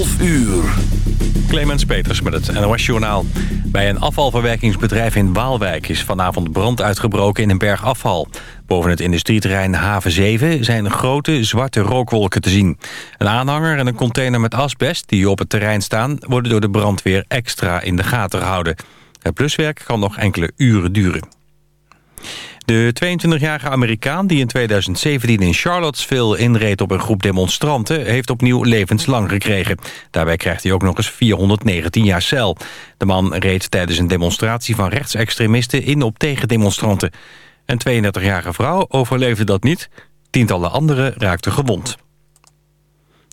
12 uur. Clemens Peters met het NOS Journaal. Bij een afvalverwerkingsbedrijf in Waalwijk is vanavond brand uitgebroken in een berg afval. Boven het industrieterrein Haven 7 zijn grote zwarte rookwolken te zien. Een aanhanger en een container met asbest die op het terrein staan... worden door de brandweer extra in de gaten gehouden. Het pluswerk kan nog enkele uren duren. De 22-jarige Amerikaan die in 2017 in Charlottesville inreed op een groep demonstranten... heeft opnieuw levenslang gekregen. Daarbij krijgt hij ook nog eens 419 jaar cel. De man reed tijdens een demonstratie van rechtsextremisten in op tegendemonstranten. Een 32-jarige vrouw overleefde dat niet. Tientallen anderen raakten gewond.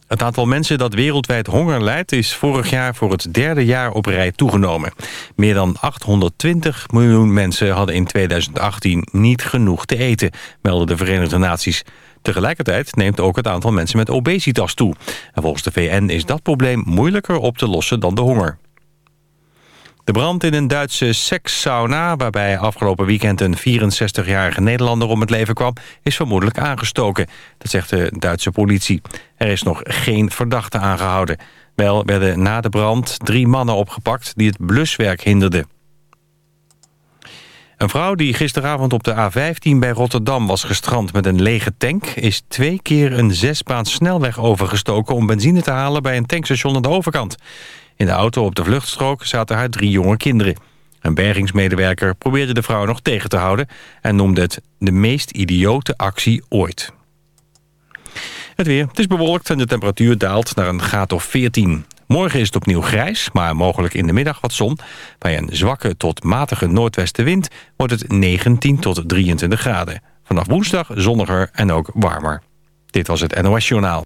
Het aantal mensen dat wereldwijd honger lijdt... is vorig jaar voor het derde jaar op rij toegenomen. Meer dan 820 miljoen mensen hadden in 2018 niet genoeg te eten... melden de Verenigde Naties. Tegelijkertijd neemt ook het aantal mensen met obesitas toe. En volgens de VN is dat probleem moeilijker op te lossen dan de honger. De brand in een Duitse sekssauna, waarbij afgelopen weekend een 64-jarige Nederlander om het leven kwam, is vermoedelijk aangestoken. Dat zegt de Duitse politie. Er is nog geen verdachte aangehouden. Wel werden na de brand drie mannen opgepakt die het bluswerk hinderden. Een vrouw die gisteravond op de A15 bij Rotterdam was gestrand met een lege tank... is twee keer een zesbaans snelweg overgestoken om benzine te halen bij een tankstation aan de overkant. In de auto op de vluchtstrook zaten haar drie jonge kinderen. Een bergingsmedewerker probeerde de vrouw nog tegen te houden... en noemde het de meest idiote actie ooit. Het weer. Het is bewolkt en de temperatuur daalt naar een graad of 14. Morgen is het opnieuw grijs, maar mogelijk in de middag wat zon. Bij een zwakke tot matige noordwestenwind wordt het 19 tot 23 graden. Vanaf woensdag zonniger en ook warmer. Dit was het NOS Journaal.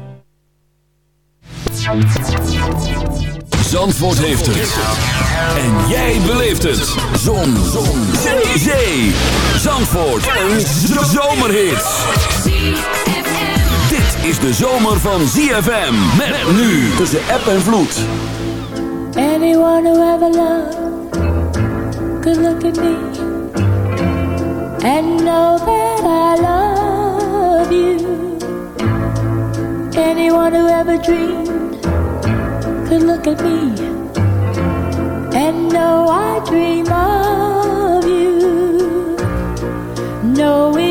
Zandvoort heeft het. En jij beleeft het. Zon. Zon. Zee. Zee. Zandvoort. Een zomerhit. Dit is de zomer van ZFM. Met nu tussen app en vloed. Anyone who ever loved could look at me and know that I love you. Anyone who ever dreamed could look at me and know I dream of you, knowing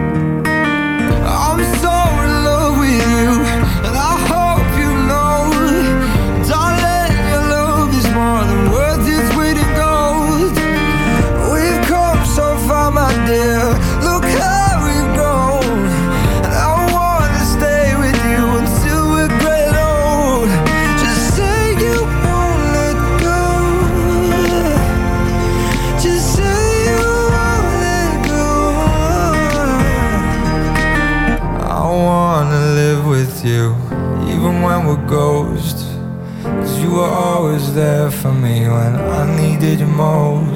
Did you most?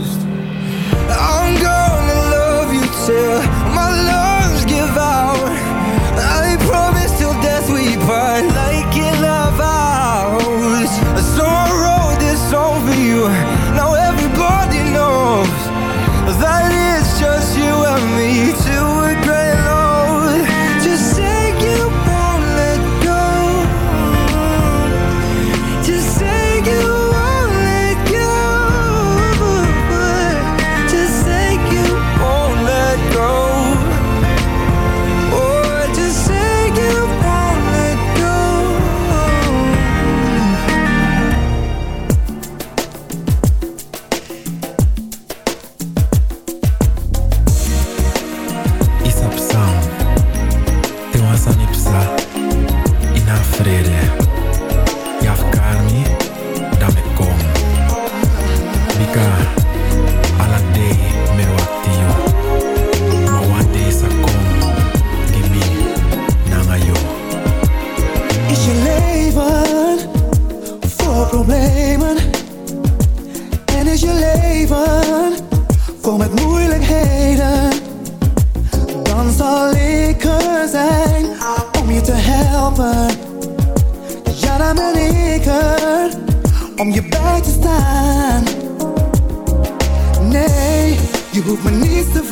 Je hoeft me niet te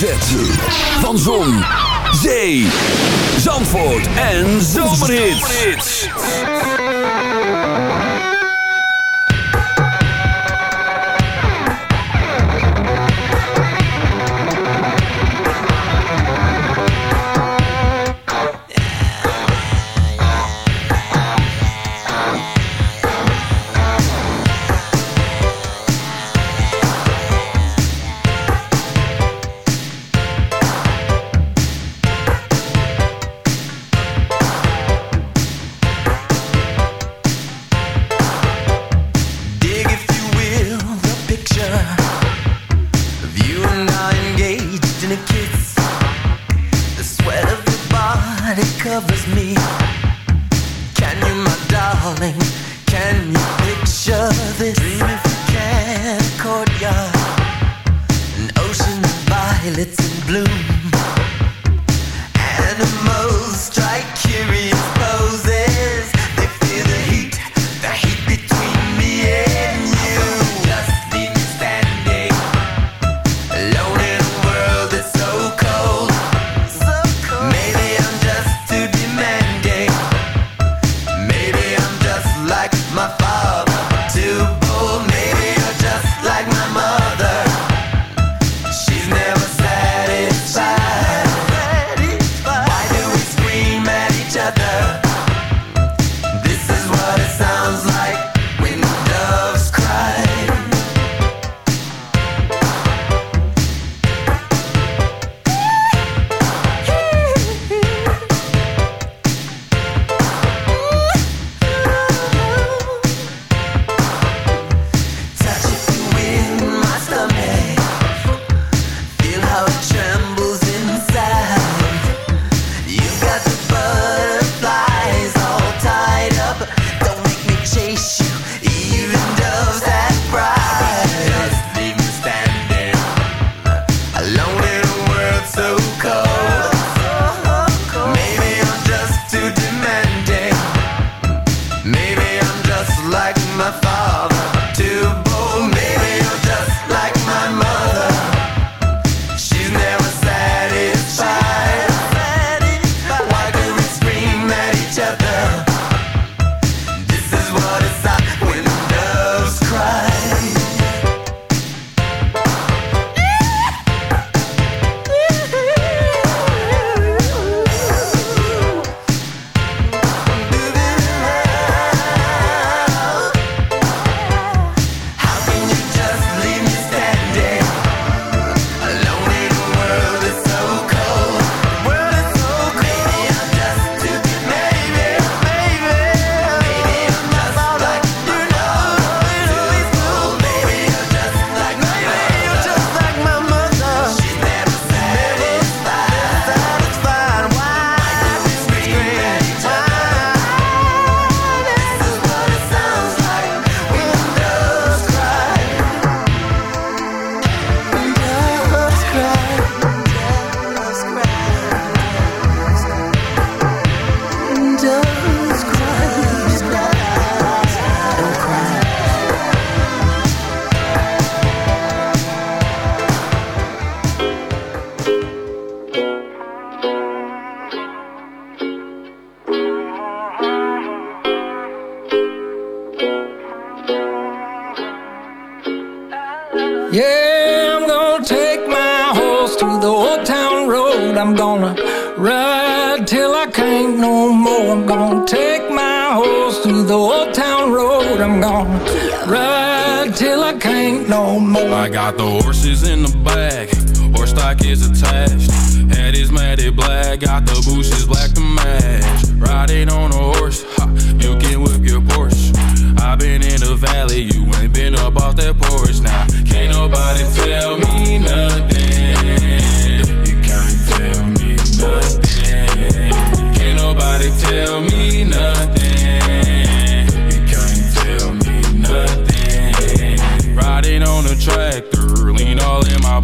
ZFM. Violets in bloom.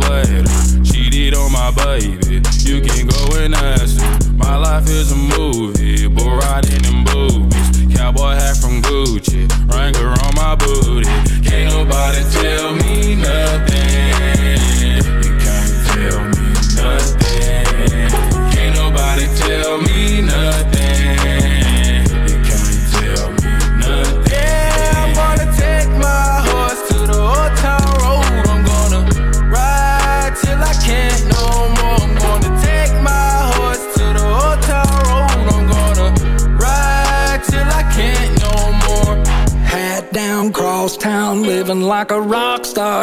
but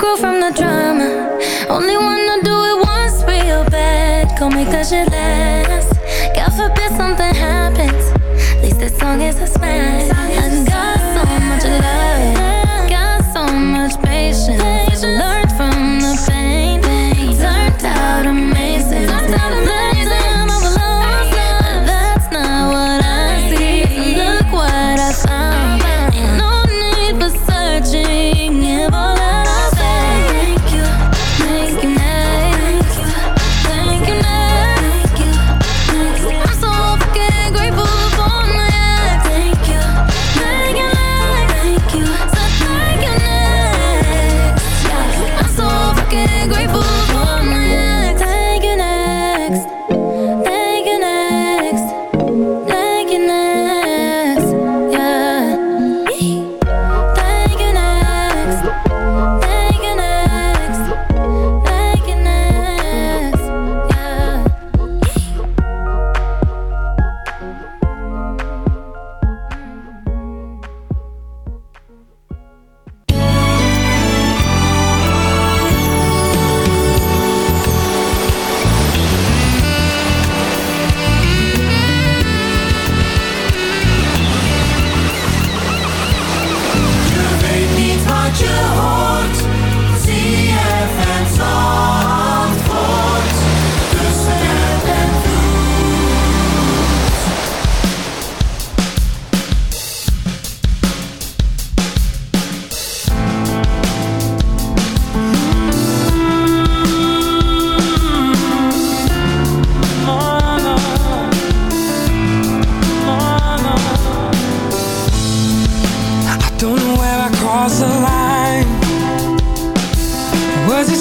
grow from the drama. Only wanna do it once real bad. Call make that last. God forbid something happens. At least this song is a smash.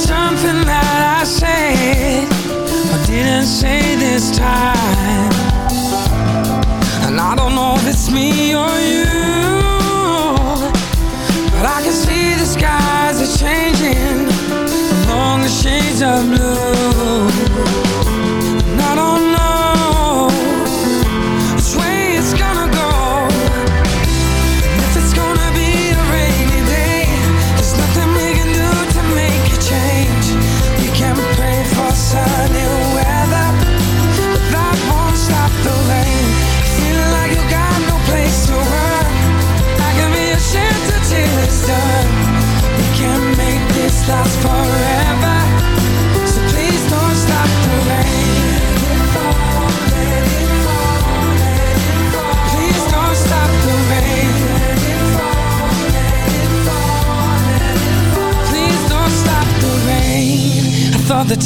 something that I said But didn't say this time. And I don't know if it's me or you.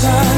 sun.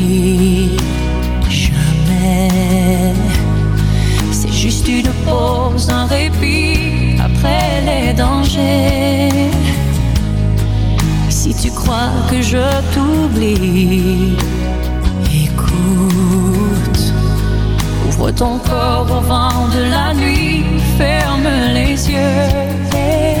un répit après les dangers. Si tu crois que je t'oublie, écoute. Ouvre ton corps au vent de la nuit, ferme les yeux.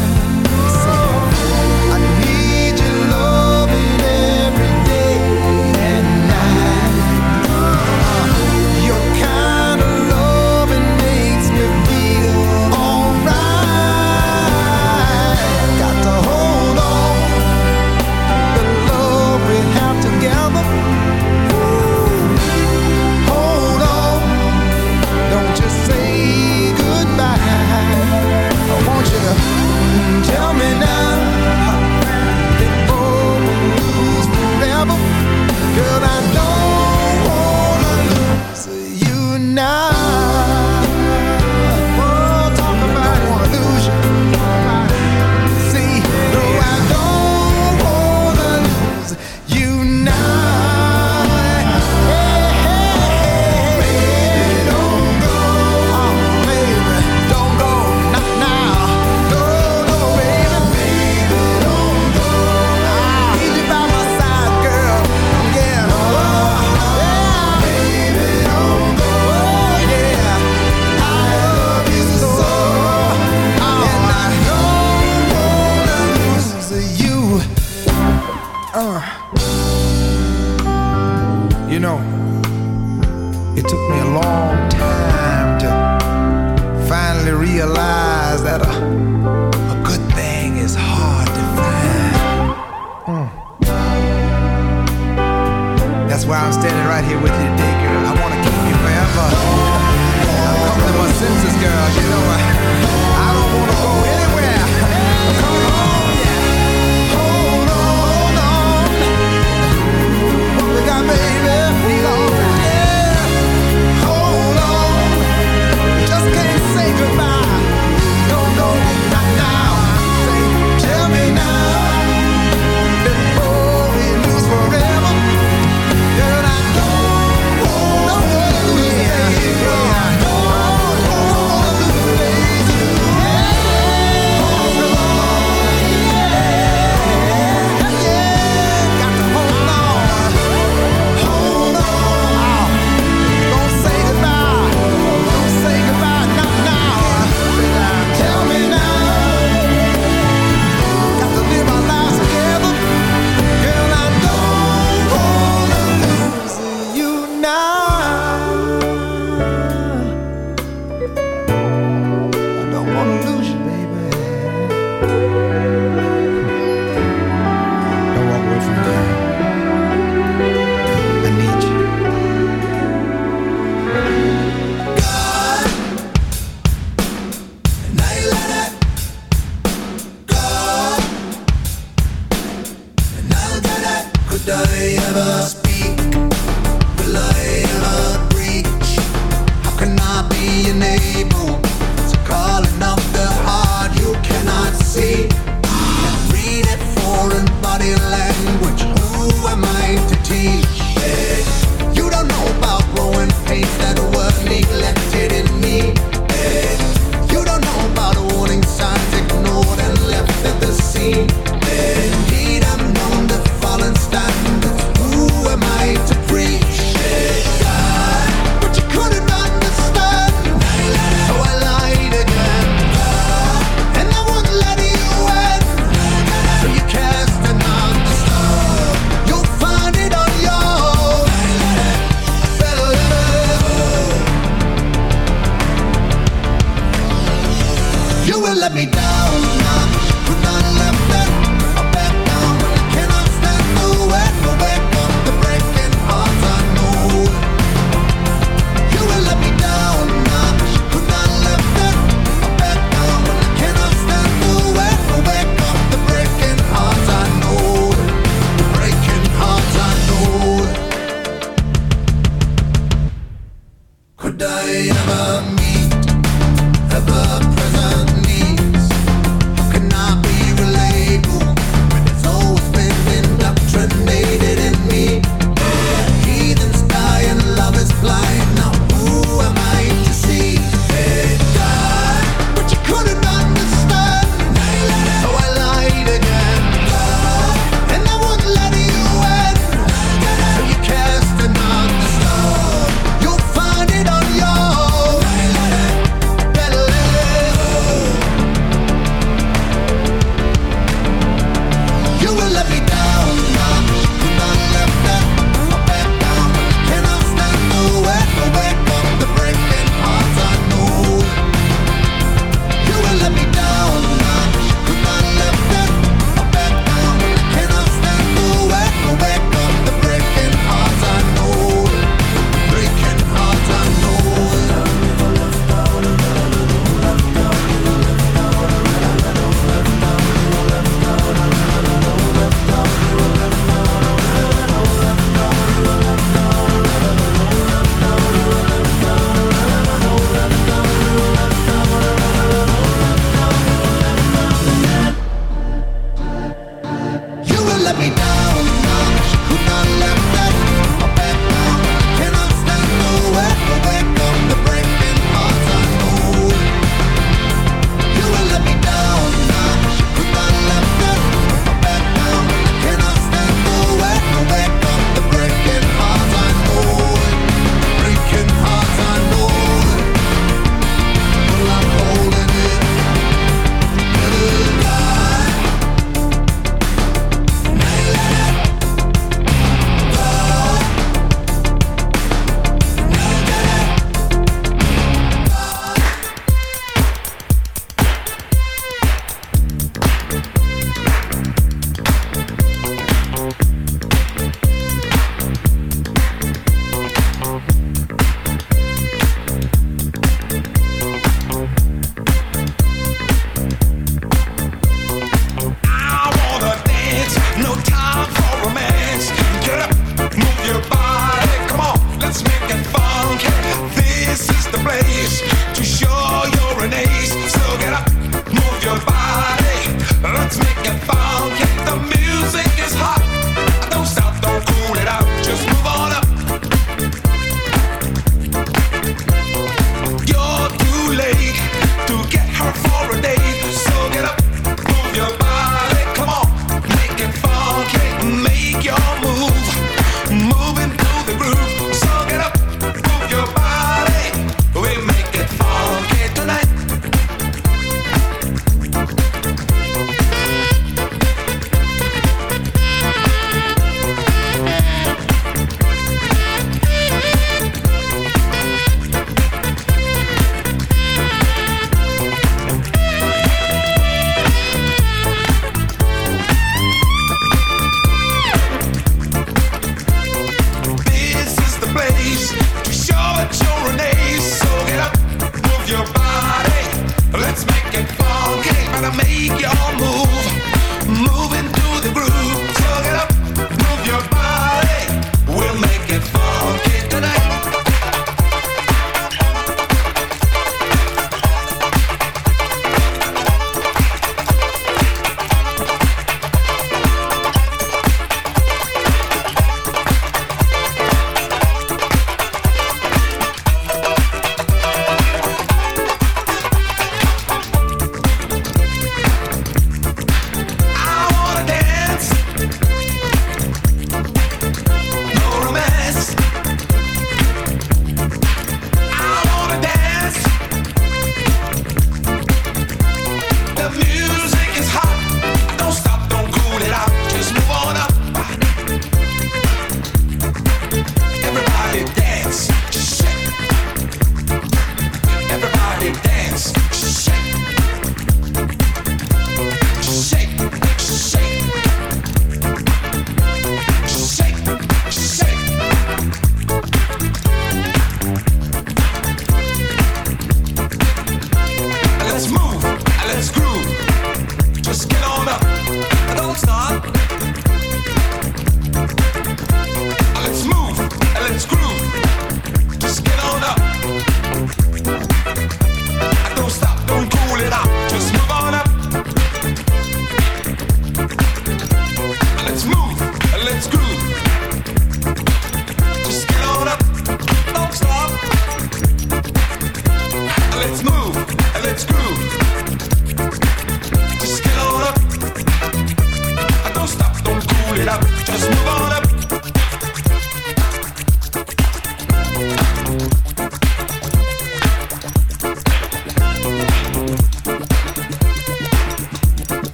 realize that a, a good thing is hard to find. Mm. That's why I'm standing right here with you today, girl. I wanna keep you forever. I'm coming to my senses, girl. You know I, I don't wanna go anywhere. On. Hold on, hold on. What we got, baby? Hold on. Just can't say goodbye.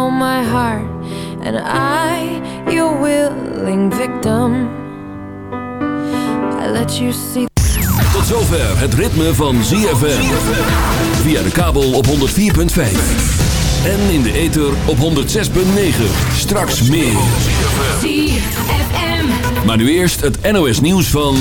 My heart, and I, your willing victim. I let you see. Tot zover het ritme van ZFM. Via de kabel op 104.5. En in de ether op 106.9. Straks meer. ZFM. Maar nu eerst het NOS nieuws van